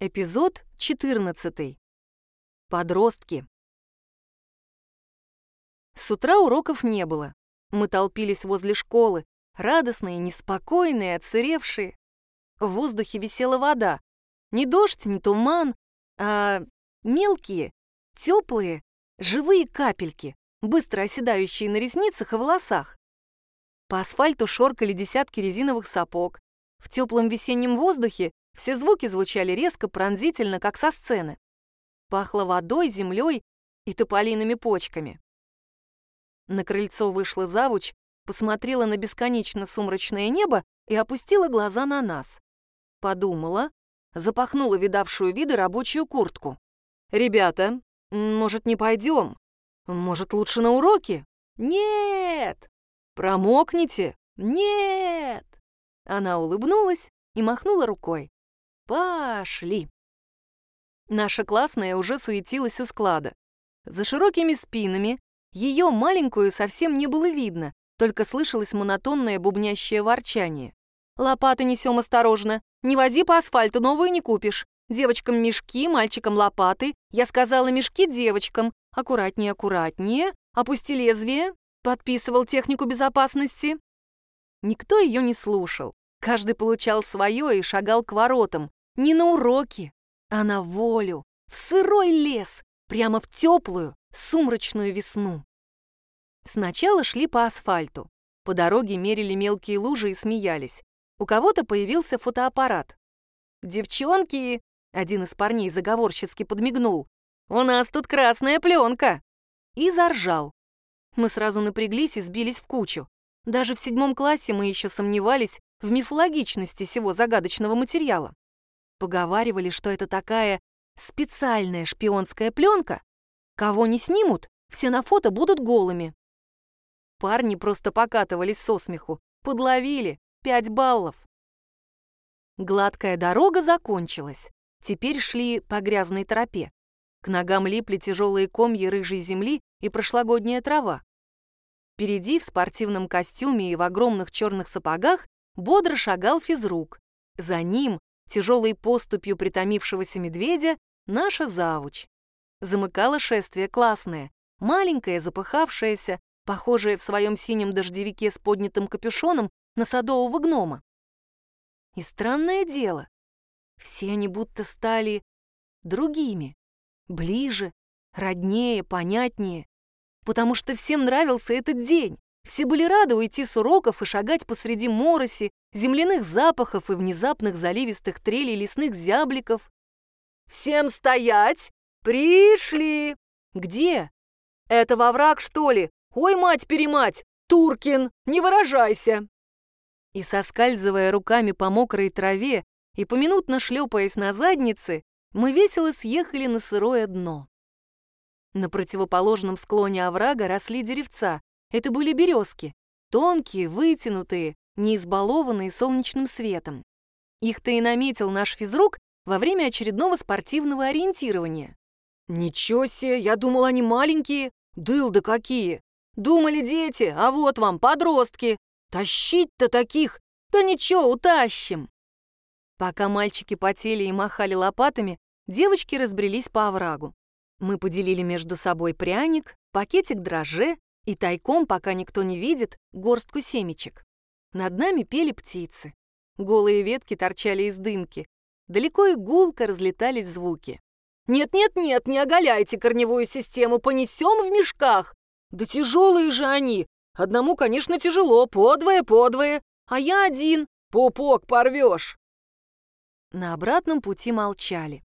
Эпизод 14. Подростки. С утра уроков не было. Мы толпились возле школы, радостные, неспокойные, отсыревшие. В воздухе висела вода. Не дождь, не туман, а мелкие, теплые, живые капельки, быстро оседающие на ресницах и волосах. По асфальту шоркали десятки резиновых сапог. В теплом весеннем воздухе все звуки звучали резко, пронзительно, как со сцены. Пахло водой, землей и тополиными почками. На крыльцо вышла завуч, посмотрела на бесконечно сумрачное небо и опустила глаза на нас. Подумала, запахнула видавшую виды рабочую куртку. «Ребята, может, не пойдем? Может, лучше на уроки?» «Нет!» «Промокните?» «Нет!» Она улыбнулась и махнула рукой. Пошли. Наша классная уже суетилась у склада. За широкими спинами ее маленькую совсем не было видно, только слышалось монотонное бубнящее ворчание. «Лопаты несем осторожно. Не вози по асфальту, новую не купишь. Девочкам мешки, мальчикам лопаты. Я сказала мешки девочкам. Аккуратнее, аккуратнее. Опусти лезвие. Подписывал технику безопасности». Никто ее не слушал. Каждый получал свое и шагал к воротам, не на уроки, а на волю, в сырой лес, прямо в теплую, сумрачную весну. Сначала шли по асфальту. По дороге мерили мелкие лужи и смеялись. У кого-то появился фотоаппарат. «Девчонки!» — один из парней заговорщицки подмигнул. «У нас тут красная пленка!» И заржал. Мы сразу напряглись и сбились в кучу. Даже в седьмом классе мы еще сомневались в мифологичности всего загадочного материала. Поговаривали, что это такая специальная шпионская пленка. Кого не снимут, все на фото будут голыми. Парни просто покатывались со смеху. Подловили. Пять баллов. Гладкая дорога закончилась. Теперь шли по грязной тропе. К ногам липли тяжелые комья рыжей земли и прошлогодняя трава. Впереди в спортивном костюме и в огромных черных сапогах бодро шагал физрук. За ним тяжелой поступью притомившегося медведя, наша завуч. Замыкало шествие классное, маленькое, запыхавшееся, похожее в своем синем дождевике с поднятым капюшоном на садового гнома. И странное дело, все они будто стали другими, ближе, роднее, понятнее, потому что всем нравился этот день, все были рады уйти с уроков и шагать посреди мороси, земляных запахов и внезапных заливистых трелей лесных зябликов. «Всем стоять! Пришли!» «Где?» «Это во враг, что ли? Ой, мать-перемать! Туркин, не выражайся!» И соскальзывая руками по мокрой траве и поминутно шлепаясь на заднице, мы весело съехали на сырое дно. На противоположном склоне оврага росли деревца, это были березки, тонкие, вытянутые, не избалованные солнечным светом. Их-то и наметил наш физрук во время очередного спортивного ориентирования. «Ничего себе, я думал, они маленькие. Дылды какие! Думали дети, а вот вам подростки. Тащить-то таких! Да ничего, утащим!» Пока мальчики потели и махали лопатами, девочки разбрелись по оврагу. Мы поделили между собой пряник, пакетик дрожжи и тайком, пока никто не видит, горстку семечек. Над нами пели птицы. Голые ветки торчали из дымки. Далеко и гулко разлетались звуки. «Нет-нет-нет, не оголяйте корневую систему, понесем в мешках!» «Да тяжелые же они! Одному, конечно, тяжело, подвое-подвое, а я один, пупок порвешь!» На обратном пути молчали.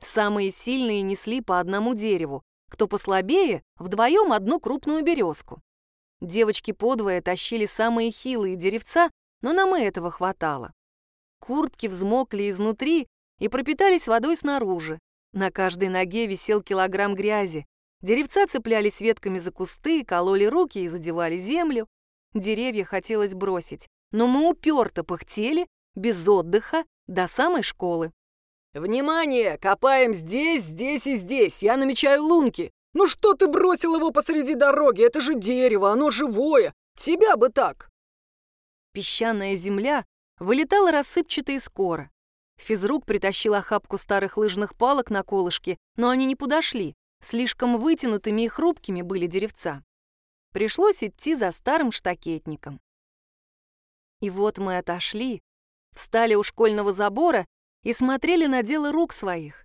Самые сильные несли по одному дереву, кто послабее, вдвоем одну крупную березку. Девочки подвое тащили самые хилые деревца, но нам и этого хватало. Куртки взмокли изнутри и пропитались водой снаружи. На каждой ноге висел килограмм грязи. Деревца цеплялись ветками за кусты, кололи руки и задевали землю. Деревья хотелось бросить, но мы уперто пыхтели, без отдыха, до самой школы. «Внимание! Копаем здесь, здесь и здесь! Я намечаю лунки! Ну что ты бросил его посреди дороги? Это же дерево, оно живое! Тебя бы так!» Песчаная земля вылетала рассыпчато и скоро. Физрук притащил охапку старых лыжных палок на колышке, но они не подошли. Слишком вытянутыми и хрупкими были деревца. Пришлось идти за старым штакетником. И вот мы отошли, встали у школьного забора и смотрели на дело рук своих.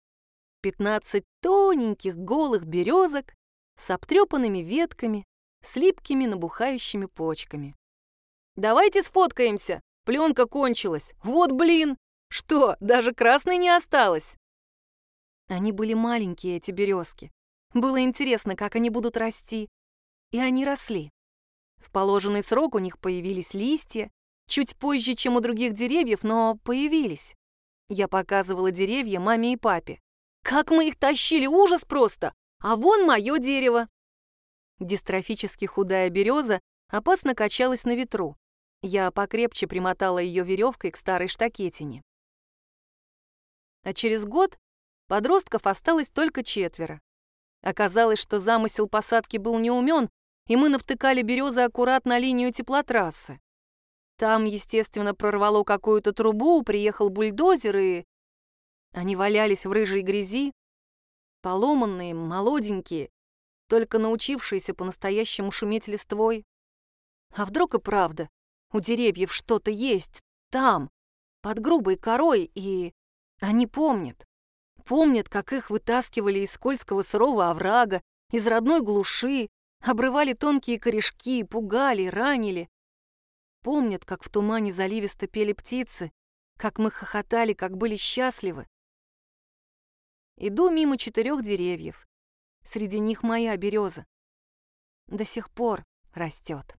Пятнадцать тоненьких голых березок с обтрепанными ветками, с липкими набухающими почками. «Давайте сфоткаемся! Пленка кончилась! Вот блин! Что, даже красной не осталось?» Они были маленькие, эти березки. Было интересно, как они будут расти. И они росли. В положенный срок у них появились листья, чуть позже, чем у других деревьев, но появились. Я показывала деревья маме и папе. Как мы их тащили, ужас просто! А вон мое дерево. Дистрофически худая береза опасно качалась на ветру. Я покрепче примотала ее веревкой к старой штакетине. А через год подростков осталось только четверо. Оказалось, что замысел посадки был неумен, и мы навтыкали березы аккуратно на линию теплотрассы. Там, естественно, прорвало какую-то трубу, приехал бульдозер, и... Они валялись в рыжей грязи, поломанные, молоденькие, только научившиеся по-настоящему шуметь листвой. А вдруг и правда, у деревьев что-то есть там, под грубой корой, и они помнят. Помнят, как их вытаскивали из скользкого сырого оврага, из родной глуши, обрывали тонкие корешки, пугали, ранили. Помнят, как в тумане заливисто пели птицы, как мы хохотали, как были счастливы. Иду мимо четырех деревьев. Среди них моя береза. До сих пор растет.